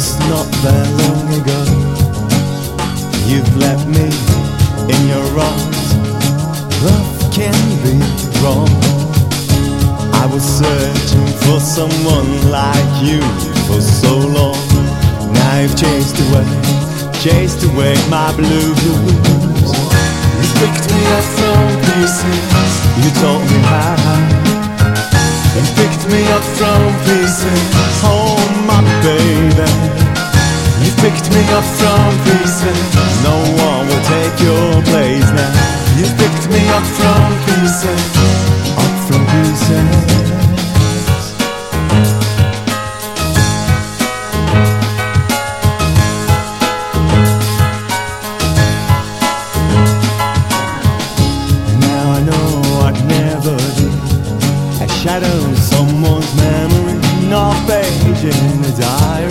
was not that long ago. You've left me in your arms. Love can be wrong. I was searching for someone like you for so long. Now you've chased away, chased away my blue blues. You picked me up from pieces. You taught me how. Picked me up from pieces. No one will take your place now. You picked me up from pieces. Up from pieces. Now I know I'd never do a shadow someone's memory, not page in a diary.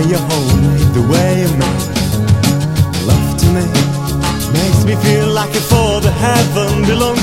Way you hold me, the way you make love to me makes me feel like if all the heaven belongs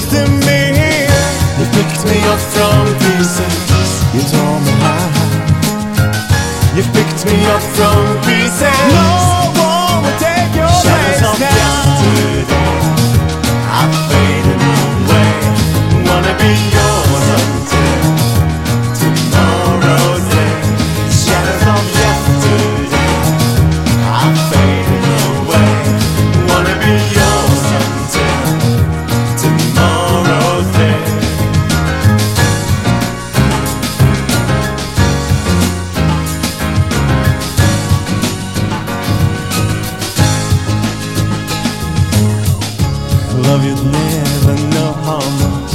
Love you'd never know how much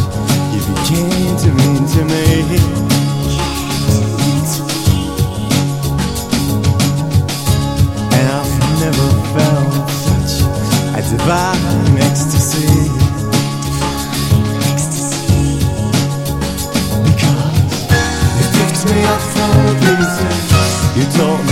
you became to mean to me. And I've never felt such a divine ecstasy. Because you picked me up from the pieces, you told me.